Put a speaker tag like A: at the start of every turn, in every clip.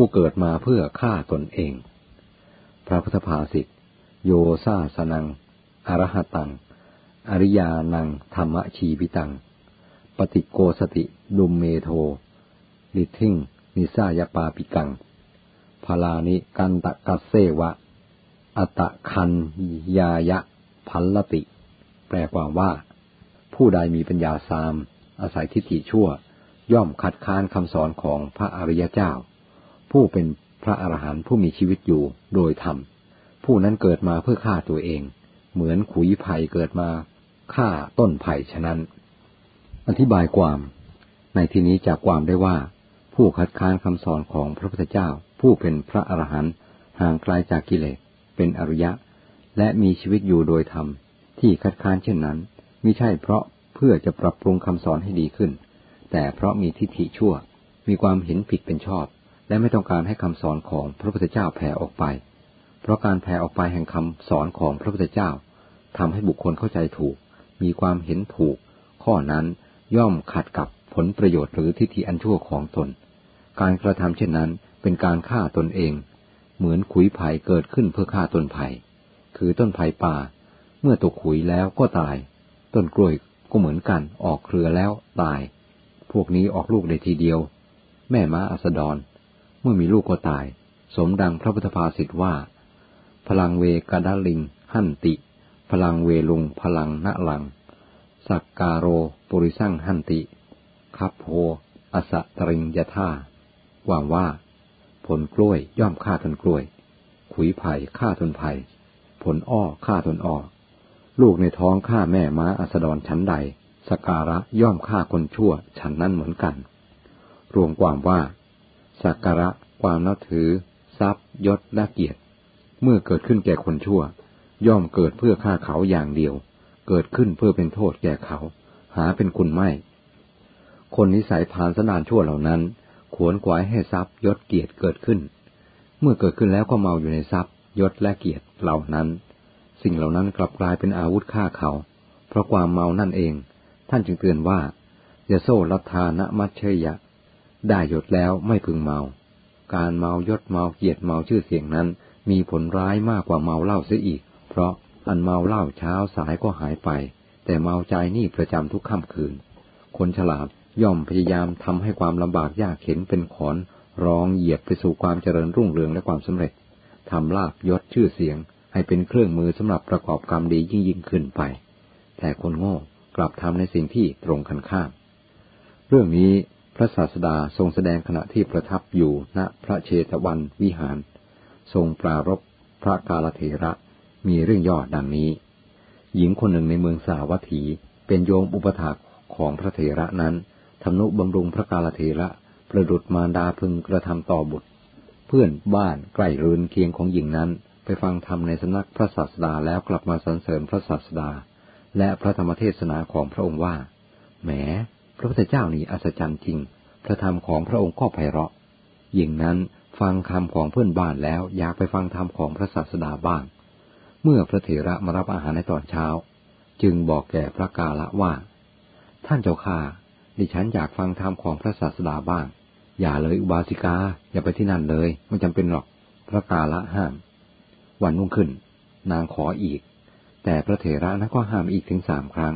A: ผู้เกิดมาเพื่อฆ่าตนเอง พระพุทธภาษิตโย สาสะนัง อะระหะตัง อะริยานังธัมมะชีวินัง ปะฏิกโกสะติ ทุมเมโธ ทิฏฐิงนิสสายะ ปาปิกัง ผะลานิกัณฏะกัสเสวะ อัตตะฆัญญายะ ผัลละติ แปลความว่า ผู้ใดมีปัญญาทราม อาศัยทิฏฐิชั่ว ย่อมขัดค้านคำสอนของพระอริยเจ้า ผู้เป็นพระอรหันต์ผู้มีชีวิตอยู่โดยธรรม ผู้นั้นเกิดมาเพื่อฆ่าตัวเอง เหมือนขุยไผ่เกิดมาฆ่าต้นไผ่ฉะนั้น อธิบายความ ในที่นี้จากความได้ว่า ผู้คัดค้านคำสอนของพระพุทธเจ้า ผู้เป็นพระอรหันต์ห่างไกลาจากกิเลสเป็นอริยะ และมีชีวิตอยู่โดยธรรม ที่คัดค้านเช่นนั้นมิใช่เพราะเพื่อจะปรับปรุงคำสอนให้ดีขึ้น แต่เพราะมีทิฏฐิชั่ว มีความเห็นผิดเป็นชอบ และไม่ต้องการให้คำสอนของพระพุทธเจ้าแผ่ออกไป เพราะการแผ่ออกไปแห่งคำสอนของพระพุทธเจ้าทำให้บุคคลเข้าใจถูก มีความเห็นถูก ข้อนั้นย่อมขัดกับผลประโยชน์หรือทิฏฐิอันชั่วของตน การกระทำเช่นนั้นเป็นการฆ่าตนเอง เหมือนขุยไผ่เกิดขึ้นเพื่อฆ่าต้นไผ่ คือต้นไผ่ป่า เมื่อตกขุยแล้วก็ตาย ต้นกล้วยก็เหมือนกันออกเครือแล้วตาย พวกนี้ออกลูกได้ทีเดียว แม่ม้าอัสดร เมื่อมีลูกก็ตาย สมดังพระพุทธภาษิตว่า พลังเวกาดาลิง หันติ พลังเวลุงพลังณลัง สักการโรปุริสั่งหันติคับโพอสะตริงยท่าความว่า ผลกล้วยย่อมฆ่าตนกล้วย ขุยไผ่ฆ่าตนไผ่ ผลอ้อฆ่าตนอ้อ ลูกในท้องฆ่าแม่ม้าอัสดรชั้นใดสการะย่อมฆ่าคนชั่วชั้นนั้นเหมือนกัน รวมความว่า สักการะ ความนับถือ ทรัพย์ยศและเกียรติ เมื่อเกิดขึ้นแก่คนชั่ว ย่อมเกิดเพื่อฆ่าเขาอย่างเดียว เกิดขึ้นเพื่อเป็นโทษแก่เขา หาเป็นคุณไม่ คนนิสัยผานสนานชั่วเหล่านั้น ขวนขวายให้ทรัพย์ยศเกียรติเกิดขึ้น เมื่อเกิดขึ้นแล้วก็เมาอยู่ในทรัพย์ยศและเกียรติเหล่านั้น สิ่งเหล่านั้นกลับกลายเป็นอาวุธฆ่าเขา เพราะความเมานั่นเอง ท่านจึงเตือนว่าอย่าโซ่ลัทธานะมัชเชยะ ได้ยศแล้วไม่พึงเมา การเมายศเมาเกียรติเมาชื่อเสียงนั้น มีผลร้ายมากกว่าเมาเหล้าเสียอีก เพราะอันเมาเหล้าเช้าสายก็หายไป แต่เมาใจนี่ประจำทุกค่ำคืน คนฉลาดย่อมพยายามทำให้ความลำบากยากเข็นเป็นขอนร้องเหยียบไปสู่ความเจริญรุ่งเรืองและความสำเร็จทำลาบยศชื่อเสียง ให้เป็นเครื่องมือสำหรับประกอบกรรมดียิ่งยิ่งขึ้นไป แต่คนโง่กลับทำในสิ่งที่ตรงกันข้าม เรื่องนี้ พระศาสดาทรงแสดงขณะที่ประทับอยู่ณพระเชตวันวิหาร ทรงปรารบพระกาลเถระมีเรื่องย่อดังนี้ หญิงคนหนึ่งในเมืองสาวัตถี เป็นโยมอุปถากของพระเถระนั้นทำนุบำรุงพระกาลเถระประดุดมารดาพึงกระทำต่อบุตร เพื่อนบ้านใกล้รืนเคียงของหญิงนั้นไปฟังธรรมในสำนักพระศาสดาแล้วกลับมาสรรเสริญพระศาสดา และพระธรรมเทศนาของพระองค์ว่าแหม พระพุทธเจ้านี่อัศจรรย์จริง พระธรรมของพระองค์ก็ไพเราะหญิงนั้นฟังคำของเพื่อนบ้านแล้วอยากไปฟังธรรมของพระศาสดาบ้าง เมื่อพระเถระมารับอาหารในตอนเช้า จึงบอกแก่พระกาละว่า ท่านเจ้าข้าดิฉันอยากฟังธรรมของพระศาสดาบ้าง อย่าเลยอุบาสิกา อย่าไปที่นั่นเลยไม่จำเป็นหรอก พระกาละห้าม วันนุ่งขึ้น นางขออีก แต่พระเถระนั้นก็ห้ามอีกถึงสามครั้ง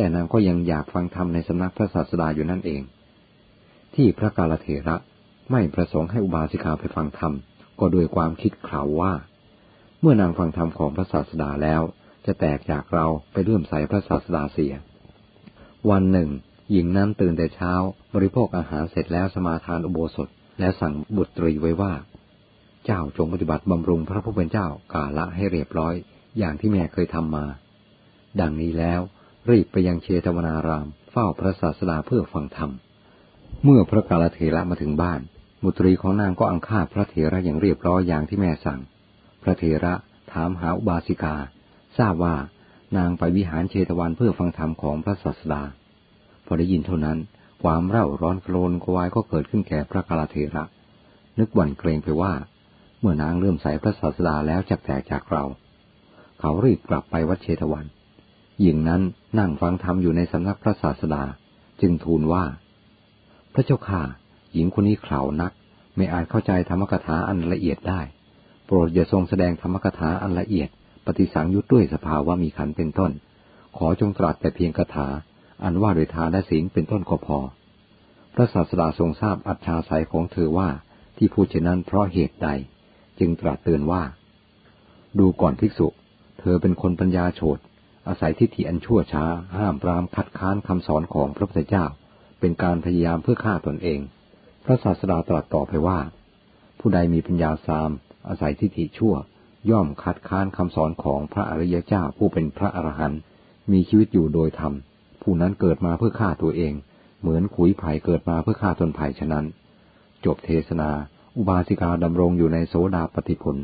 A: แต่นางก็ยังอยากฟังธรรมในสำนักพระศาสดาอยู่นั่นเอง ที่พระกาลเถระไม่ประสงค์ให้อุบาสิกาไปฟังธรรม ก็โดยความคิดข่าวว่า เมื่อนางฟังธรรมของพระศาสดาแล้ว จะแตกจากเราไปเลื่อมใสพระศาสดาเสีย วันหนึ่ง หญิงนั้นตื่นแต่เช้า บริโภคอาหารเสร็จแล้วสมาทานอุโบสถ และสั่งบุตรีไว้ว่า เจ้าจงปฏิบัติบำรุงพระผู้เป็นเจ้ากาละให้เรียบร้อย อย่างที่แม่เคยทำมา ดังนี้แล้ว รีบไปยังเชตวนาราม เฝ้าพระศาสดาเพื่อฟังธรรม เมื่อพระกาลเถระมาถึงบ้าน บุตรีของนางก็อังคาดพระเถระอย่างเรียบร้อยอย่างที่แม่สั่ง พระเถระถามหาอุบาสิกา ทราบว่านางไปวิหารเชตวันเพื่อฟังธรรมของพระศาสดา พอได้ยินเท่านั้น ความเร่าร้อนโกรนกวายก็เกิดขึ้นแก่พระกาลเถระ นึกหวั่นเกรงไปว่า เมื่อนางเริ่มใส่พระศาสดาแล้วจะแตกจากเรา เขารีบกลับไปวัดเชตวัน หญิงนั้นนั่งฟังธรรมอยู่ในสำนักพระศาสดา จึงทูลว่า พระเจ้าข่าหญิงคนนี้เข่านัก ไม่อาจเข้าใจธรรมกถาอันละเอียดได้ โปรดอย่าทรงแสดงธรรมกถาอันละเอียด ปฏิสังยุตด้วยสภาวะมีขันเป็นต้น ขอจงตรัสแต่เพียงคาถา อันว่าโดยทานและศีลเป็นต้นก็พอ พระศาสดาทรงทราบอัจฉริยของเธอว่าที่พูดเช่นนั้นเพราะเหตุใด จึงตรัสเตือนว่า ดูก่อนภิกษุ เธอเป็นคนปัญญาโฉด อาศัยทิฏฐิอันชั่วช้า ห้ามปรามคัดค้านคำสอนของพระพุทธเจ้า เป็นการพยายามเพื่อฆ่าตนเอง พระศาสดาตรัสต่อไปว่า ผู้ใดมีปัญญาสาม อาศัยทิฏฐิชั่ว ย่อมคัดค้านคำสอนของพระอริยเจ้าผู้เป็นพระอรหันต์มีชีวิตอยู่โดยธรรม ผู้นั้นเกิดมาเพื่อฆ่าตัวเอง เหมือนขุยไผ่เกิดมาเพื่อฆ่าตนไผ่ฉะนั้น จบเทศนา อุบาสิกาดำรงอยู่ในโสดาปฏิผล